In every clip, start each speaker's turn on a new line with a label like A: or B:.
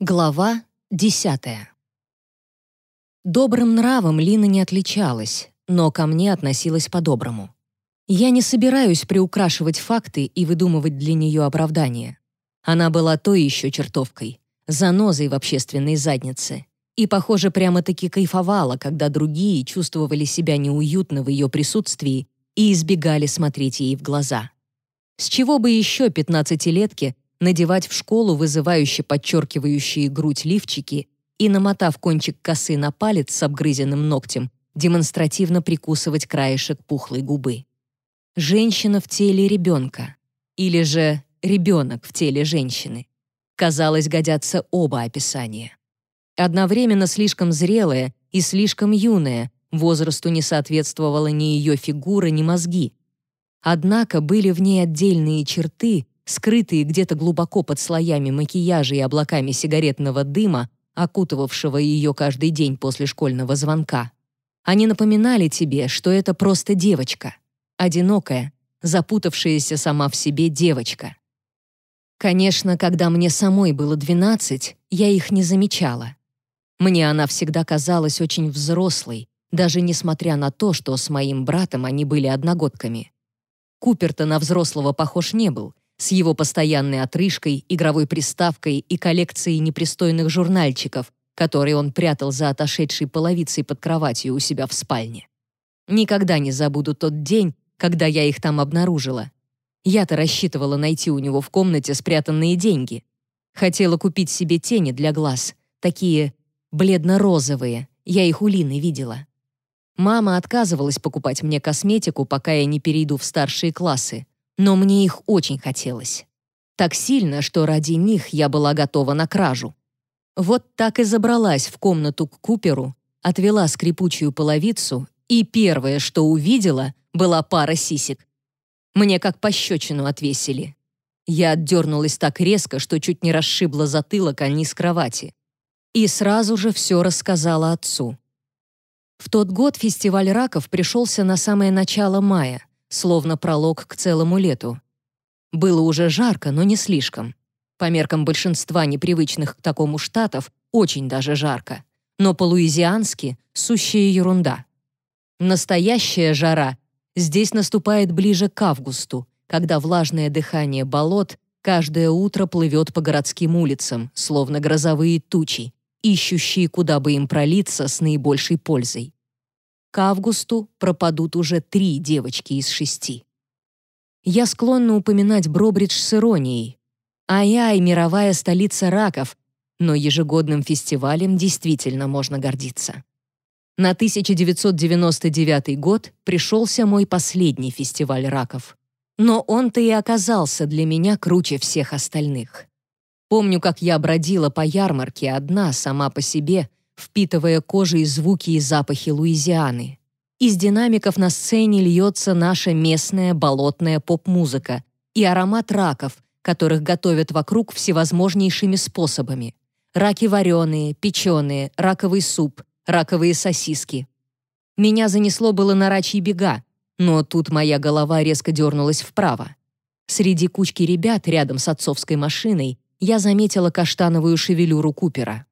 A: Глава десятая. Добрым нравом Лина не отличалась, но ко мне относилась по-доброму. Я не собираюсь приукрашивать факты и выдумывать для нее оправдания. Она была той еще чертовкой, занозой в общественной заднице, и, похоже, прямо-таки кайфовала, когда другие чувствовали себя неуютно в ее присутствии и избегали смотреть ей в глаза. С чего бы еще пятнадцатилетке надевать в школу вызывающе подчеркивающие грудь лифчики и, намотав кончик косы на палец с обгрызенным ногтем, демонстративно прикусывать краешек пухлой губы. Женщина в теле ребенка. Или же ребенок в теле женщины. Казалось, годятся оба описания. Одновременно слишком зрелая и слишком юная, возрасту не соответствовала ни ее фигура, ни мозги. Однако были в ней отдельные черты, скрытые где-то глубоко под слоями макияжа и облаками сигаретного дыма, окутывавшего ее каждый день после школьного звонка. Они напоминали тебе, что это просто девочка, одинокая, запутавшаяся сама в себе девочка. Конечно, когда мне самой было 12, я их не замечала. Мне она всегда казалась очень взрослой, даже несмотря на то, что с моим братом они были одногодками. Купер-то на взрослого похож не был, с его постоянной отрыжкой, игровой приставкой и коллекцией непристойных журнальчиков, которые он прятал за отошедшей половицей под кроватью у себя в спальне. Никогда не забуду тот день, когда я их там обнаружила. Я-то рассчитывала найти у него в комнате спрятанные деньги. Хотела купить себе тени для глаз, такие бледно-розовые, я их у Лины видела. Мама отказывалась покупать мне косметику, пока я не перейду в старшие классы, но мне их очень хотелось. Так сильно, что ради них я была готова на кражу. Вот так и забралась в комнату к Куперу, отвела скрипучую половицу, и первое, что увидела, была пара сисек. Мне как пощечину отвесили. Я отдернулась так резко, что чуть не расшибла затылок, а низ кровати. И сразу же все рассказала отцу. В тот год фестиваль раков пришелся на самое начало мая, словно пролог к целому лету. Было уже жарко, но не слишком. По меркам большинства непривычных к такому штатов, очень даже жарко. Но по-луизиански — сущая ерунда. Настоящая жара здесь наступает ближе к августу, когда влажное дыхание болот каждое утро плывет по городским улицам, словно грозовые тучи, ищущие, куда бы им пролиться с наибольшей пользой. К августу пропадут уже три девочки из шести. Я склонна упоминать Бробридж с иронией. Ай-ай, мировая столица раков, но ежегодным фестивалем действительно можно гордиться. На 1999 год пришелся мой последний фестиваль раков. Но он-то и оказался для меня круче всех остальных. Помню, как я бродила по ярмарке одна, сама по себе, впитывая кожей звуки и запахи Луизианы. Из динамиков на сцене льется наша местная болотная поп-музыка и аромат раков, которых готовят вокруг всевозможнейшими способами. Раки вареные, печеные, раковый суп, раковые сосиски. Меня занесло было на рачьи бега, но тут моя голова резко дернулась вправо. Среди кучки ребят рядом с отцовской машиной я заметила каштановую шевелюру Купера.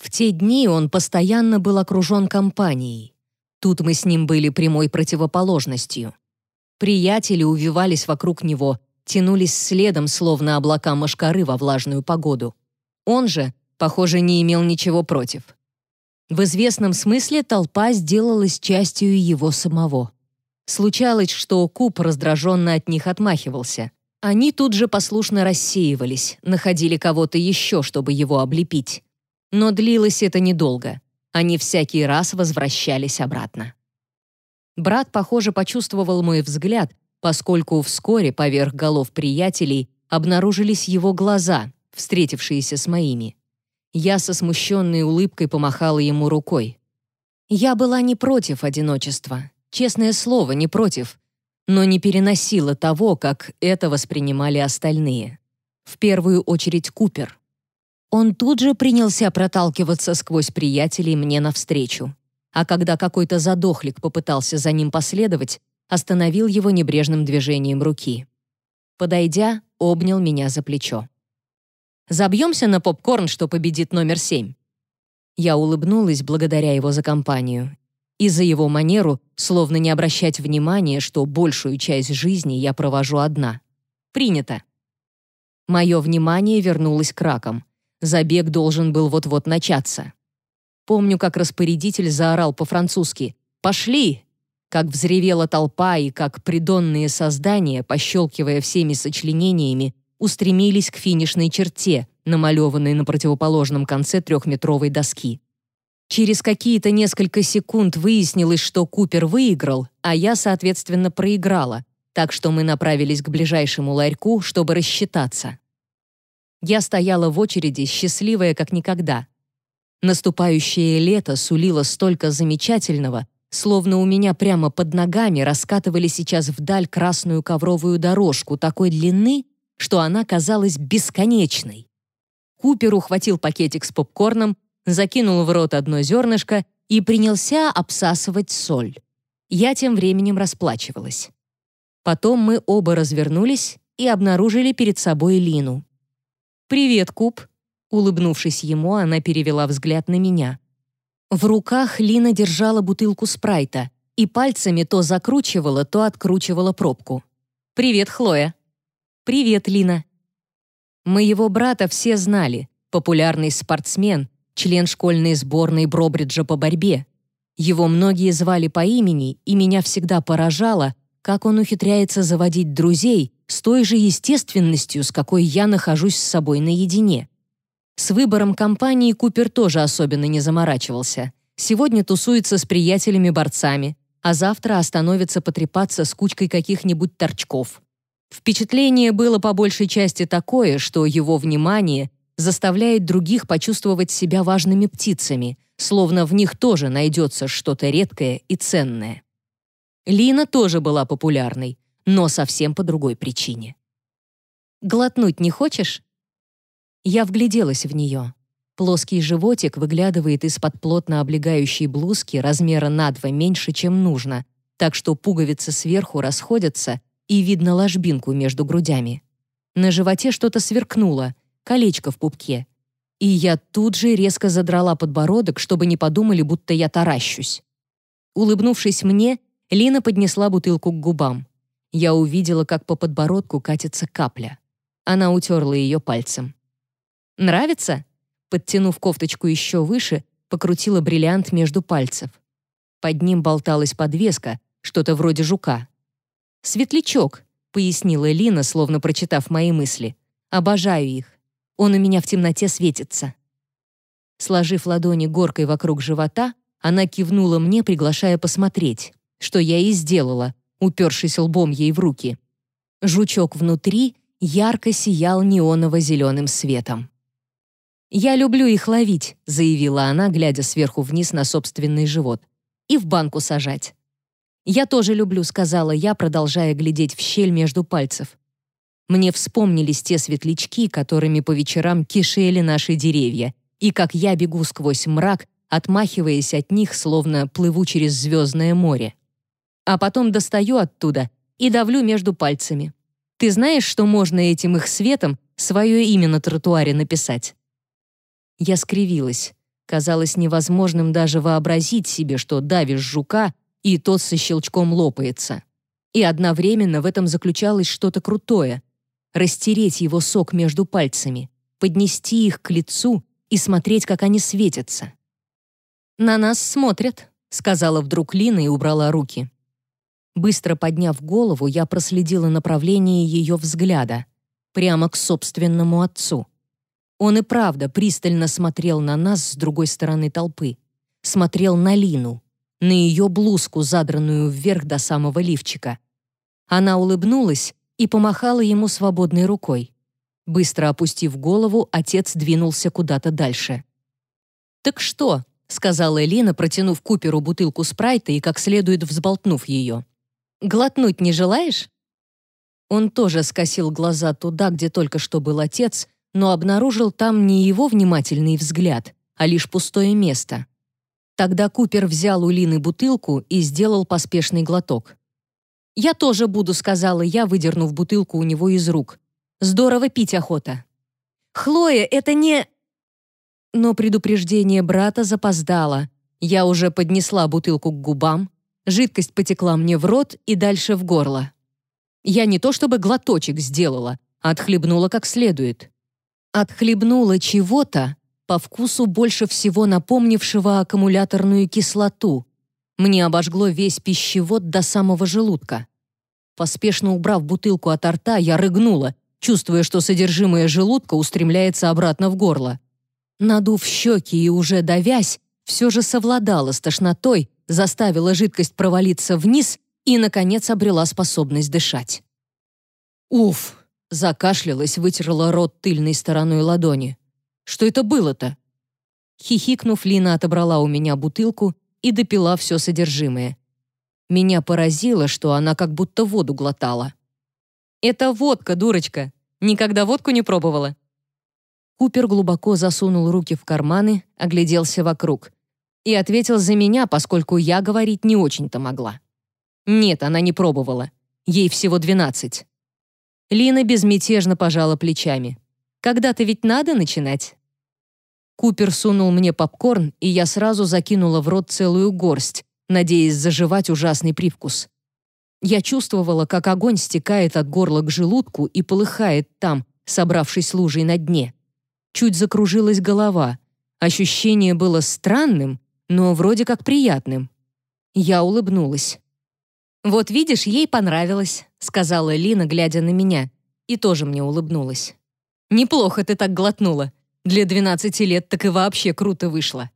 A: В те дни он постоянно был окружен компанией. Тут мы с ним были прямой противоположностью. Приятели увивались вокруг него, тянулись следом, словно облака мошкары во влажную погоду. Он же, похоже, не имел ничего против. В известном смысле толпа сделалась частью его самого. Случалось, что Куб раздраженно от них отмахивался. Они тут же послушно рассеивались, находили кого-то еще, чтобы его облепить. Но длилось это недолго. Они всякий раз возвращались обратно. Брат, похоже, почувствовал мой взгляд, поскольку вскоре поверх голов приятелей обнаружились его глаза, встретившиеся с моими. Я со смущенной улыбкой помахала ему рукой. Я была не против одиночества, честное слово, не против, но не переносила того, как это воспринимали остальные. В первую очередь Купер. Он тут же принялся проталкиваться сквозь приятелей мне навстречу. А когда какой-то задохлик попытался за ним последовать, остановил его небрежным движением руки. Подойдя, обнял меня за плечо. Забьемся на попкорн, что победит номер семь». Я улыбнулась благодаря его за компанию и за его манеру, словно не обращать внимания, что большую часть жизни я провожу одна. Принято. Мое внимание вернулось к ракам. Забег должен был вот-вот начаться. Помню, как распорядитель заорал по-французски «Пошли!», как взревела толпа и как придонные создания, пощелкивая всеми сочленениями, устремились к финишной черте, намалеванной на противоположном конце трехметровой доски. Через какие-то несколько секунд выяснилось, что Купер выиграл, а я, соответственно, проиграла, так что мы направились к ближайшему ларьку, чтобы рассчитаться. Я стояла в очереди, счастливая как никогда. Наступающее лето сулило столько замечательного, словно у меня прямо под ногами раскатывали сейчас вдаль красную ковровую дорожку такой длины, что она казалась бесконечной. Купер ухватил пакетик с попкорном, закинул в рот одно зернышко и принялся обсасывать соль. Я тем временем расплачивалась. Потом мы оба развернулись и обнаружили перед собой Лину. «Привет, Куб!» Улыбнувшись ему, она перевела взгляд на меня. В руках Лина держала бутылку спрайта и пальцами то закручивала, то откручивала пробку. «Привет, Хлоя!» «Привет, Лина!» Моего брата все знали. Популярный спортсмен, член школьной сборной Бробриджа по борьбе. Его многие звали по имени, и меня всегда поражало, как он ухитряется заводить друзей с той же естественностью, с какой я нахожусь с собой наедине. С выбором компании Купер тоже особенно не заморачивался. Сегодня тусуется с приятелями-борцами, а завтра остановится потрепаться с кучкой каких-нибудь торчков. Впечатление было по большей части такое, что его внимание заставляет других почувствовать себя важными птицами, словно в них тоже найдется что-то редкое и ценное. Лина тоже была популярной, но совсем по другой причине. «Глотнуть не хочешь?» Я вгляделась в нее. Плоский животик выглядывает из-под плотно облегающей блузки размера на два меньше, чем нужно, так что пуговицы сверху расходятся и видно ложбинку между грудями. На животе что-то сверкнуло, колечко в пупке. И я тут же резко задрала подбородок, чтобы не подумали, будто я таращусь. Улыбнувшись мне, Лина поднесла бутылку к губам. Я увидела, как по подбородку катится капля. Она утерла ее пальцем. «Нравится?» Подтянув кофточку еще выше, покрутила бриллиант между пальцев. Под ним болталась подвеска, что-то вроде жука. «Светлячок», — пояснила Лина, словно прочитав мои мысли. «Обожаю их. Он у меня в темноте светится». Сложив ладони горкой вокруг живота, она кивнула мне, приглашая посмотреть что я и сделала, упершись лбом ей в руки. Жучок внутри ярко сиял неоново-зеленым светом. «Я люблю их ловить», — заявила она, глядя сверху вниз на собственный живот, «и в банку сажать». «Я тоже люблю», — сказала я, продолжая глядеть в щель между пальцев. Мне вспомнились те светлячки, которыми по вечерам кишели наши деревья, и как я бегу сквозь мрак, отмахиваясь от них, словно плыву через звездное море а потом достаю оттуда и давлю между пальцами. Ты знаешь, что можно этим их светом свое имя на тротуаре написать?» Я скривилась. Казалось невозможным даже вообразить себе, что давишь жука, и тот со щелчком лопается. И одновременно в этом заключалось что-то крутое. Растереть его сок между пальцами, поднести их к лицу и смотреть, как они светятся. «На нас смотрят», — сказала вдруг Лина и убрала руки. Быстро подняв голову, я проследила направление ее взгляда, прямо к собственному отцу. Он и правда пристально смотрел на нас с другой стороны толпы. Смотрел на Лину, на ее блузку, задранную вверх до самого лифчика. Она улыбнулась и помахала ему свободной рукой. Быстро опустив голову, отец двинулся куда-то дальше. «Так что?» — сказала Лина, протянув Куперу бутылку спрайта и как следует взболтнув ее. Глотнуть не желаешь?» Он тоже скосил глаза туда, где только что был отец, но обнаружил там не его внимательный взгляд, а лишь пустое место. Тогда Купер взял у Лины бутылку и сделал поспешный глоток. «Я тоже буду», — сказала я, выдернув бутылку у него из рук. «Здорово пить охота». Хлоя, это не...» Но предупреждение брата запоздало. Я уже поднесла бутылку к губам, жидкость потекла мне в рот и дальше в горло. Я не то чтобы глоточек сделала, а отхлебнула как следует. Отхлебнула чего-то, по вкусу больше всего напомнившего аккумуляторную кислоту. Мне обожгло весь пищевод до самого желудка. Поспешно убрав бутылку от рта, я рыгнула, чувствуя, что содержимое желудка устремляется обратно в горло. Надув щеки и уже давясь, все же совладала с тошнотой, заставила жидкость провалиться вниз и, наконец, обрела способность дышать. «Уф!» — закашлялась, вытерла рот тыльной стороной ладони. «Что это было-то?» Хихикнув, Лина отобрала у меня бутылку и допила все содержимое. Меня поразило, что она как будто воду глотала. «Это водка, дурочка! Никогда водку не пробовала!» Купер глубоко засунул руки в карманы, огляделся вокруг и ответил за меня, поскольку я говорить не очень-то могла. Нет, она не пробовала. Ей всего двенадцать. Лина безмятежно пожала плечами. «Когда-то ведь надо начинать». Купер сунул мне попкорн, и я сразу закинула в рот целую горсть, надеясь заживать ужасный привкус. Я чувствовала, как огонь стекает от горла к желудку и полыхает там, собравшись лужей на дне. Чуть закружилась голова. Ощущение было странным, но вроде как приятным. Я улыбнулась. «Вот видишь, ей понравилось», — сказала Лина, глядя на меня, и тоже мне улыбнулась. «Неплохо ты так глотнула. Для 12 лет так и вообще круто вышло».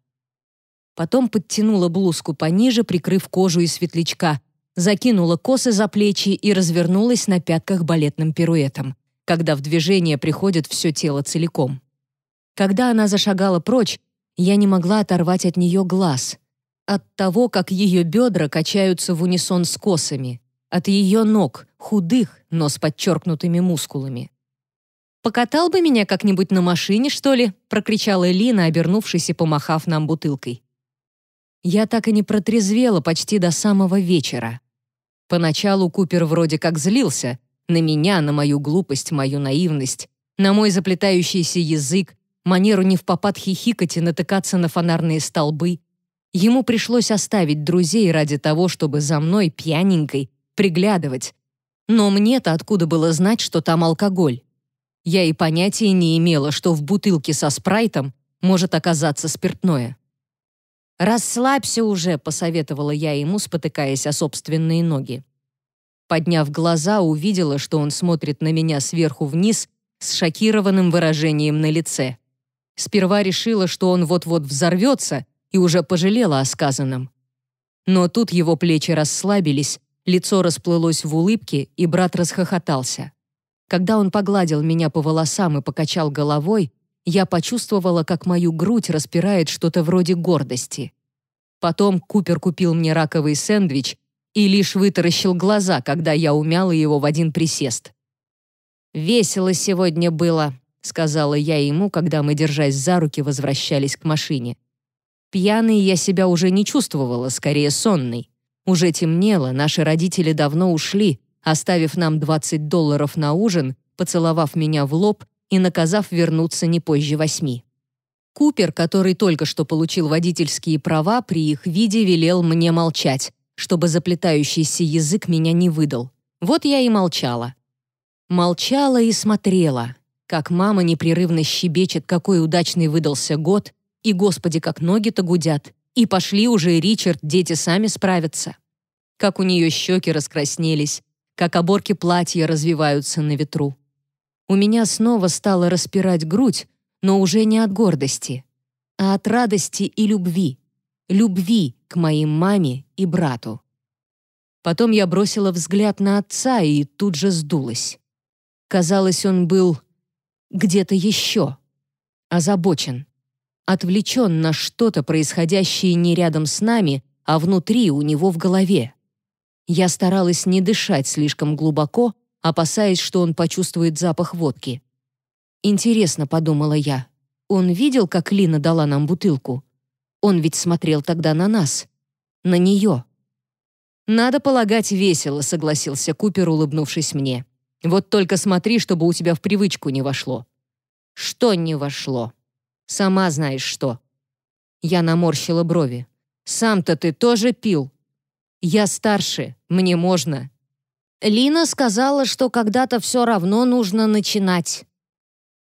A: Потом подтянула блузку пониже, прикрыв кожу и светлячка, закинула косы за плечи и развернулась на пятках балетным пируэтом, когда в движение приходит все тело целиком. Когда она зашагала прочь, я не могла оторвать от нее глаз. От того, как ее бедра качаются в унисон с косами. От ее ног, худых, но с подчеркнутыми мускулами. «Покатал бы меня как-нибудь на машине, что ли?» прокричала Лина, обернувшись и помахав нам бутылкой. Я так и не протрезвела почти до самого вечера. Поначалу Купер вроде как злился на меня, на мою глупость, мою наивность, на мой заплетающийся язык, манеру не в попад хихикать и натыкаться на фонарные столбы. Ему пришлось оставить друзей ради того, чтобы за мной, пьяненькой, приглядывать. Но мне-то откуда было знать, что там алкоголь? Я и понятия не имела, что в бутылке со спрайтом может оказаться спиртное. «Расслабься уже», — посоветовала я ему, спотыкаясь о собственные ноги. Подняв глаза, увидела, что он смотрит на меня сверху вниз с шокированным выражением на лице. Сперва решила, что он вот-вот взорвется, и уже пожалела о сказанном. Но тут его плечи расслабились, лицо расплылось в улыбке, и брат расхохотался. Когда он погладил меня по волосам и покачал головой, я почувствовала, как мою грудь распирает что-то вроде гордости. Потом Купер купил мне раковый сэндвич и лишь вытаращил глаза, когда я умяла его в один присест. «Весело сегодня было», сказала я ему, когда мы, держась за руки, возвращались к машине. Пьяной я себя уже не чувствовала, скорее сонной. Уже темнело, наши родители давно ушли, оставив нам 20 долларов на ужин, поцеловав меня в лоб и наказав вернуться не позже восьми. Купер, который только что получил водительские права, при их виде велел мне молчать, чтобы заплетающийся язык меня не выдал. Вот я и молчала. Молчала и смотрела, как мама непрерывно щебечет, какой удачный выдался год, и, господи, как ноги-то гудят. И пошли уже, Ричард, дети сами справятся. Как у нее щеки раскраснелись, как оборки платья развиваются на ветру. У меня снова стало распирать грудь, но уже не от гордости, а от радости и любви. Любви к моей маме и брату. Потом я бросила взгляд на отца и тут же сдулась. Казалось, он был где-то еще. Озабочен. Отвлечен на что-то, происходящее не рядом с нами, а внутри у него в голове. Я старалась не дышать слишком глубоко, опасаясь, что он почувствует запах водки. «Интересно», — подумала я, — «он видел, как Лина дала нам бутылку? Он ведь смотрел тогда на нас. На нее». «Надо полагать, весело», — согласился Купер, улыбнувшись мне. Вот только смотри, чтобы у тебя в привычку не вошло. Что не вошло? Сама знаешь что. Я наморщила брови. Сам-то ты тоже пил. Я старше, мне можно. Лина сказала, что когда-то все равно нужно начинать.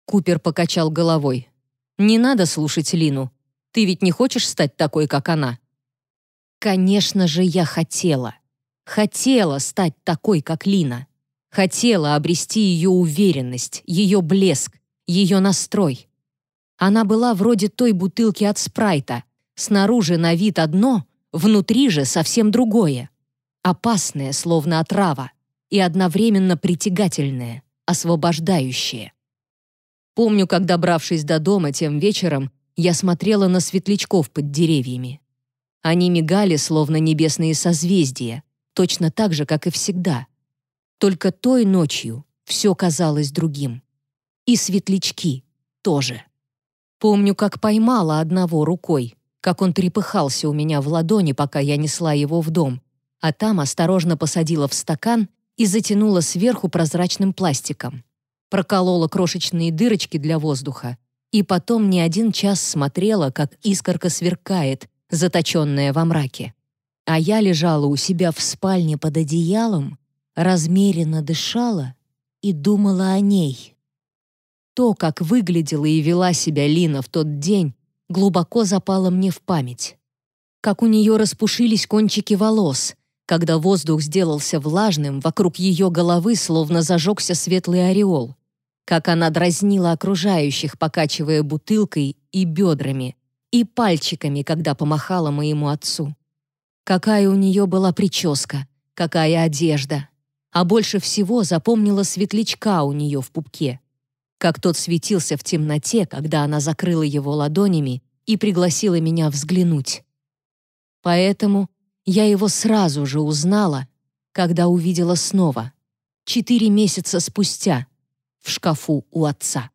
A: Купер покачал головой. Не надо слушать Лину. Ты ведь не хочешь стать такой, как она? Конечно же, я хотела. Хотела стать такой, как Лина. Хотела обрести ее уверенность, ее блеск, ее настрой. Она была вроде той бутылки от спрайта. Снаружи на вид одно, внутри же совсем другое. Опасное, словно отрава, и одновременно притягательное, освобождающее. Помню, как, добравшись до дома тем вечером, я смотрела на светлячков под деревьями. Они мигали, словно небесные созвездия, точно так же, как и всегда. Только той ночью все казалось другим. И светлячки тоже. Помню, как поймала одного рукой, как он трепыхался у меня в ладони, пока я несла его в дом, а там осторожно посадила в стакан и затянула сверху прозрачным пластиком. Проколола крошечные дырочки для воздуха и потом не один час смотрела, как искорка сверкает, заточенная во мраке. А я лежала у себя в спальне под одеялом, размеренно дышала и думала о ней. То, как выглядела и вела себя Лина в тот день, глубоко запало мне в память. Как у нее распушились кончики волос, когда воздух сделался влажным, вокруг ее головы словно зажегся светлый ореол. Как она дразнила окружающих, покачивая бутылкой и бедрами, и пальчиками, когда помахала моему отцу. Какая у нее была прическа, какая одежда. А больше всего запомнила светлячка у нее в пупке. Как тот светился в темноте, когда она закрыла его ладонями и пригласила меня взглянуть. Поэтому я его сразу же узнала, когда увидела снова, четыре месяца спустя, в шкафу у отца.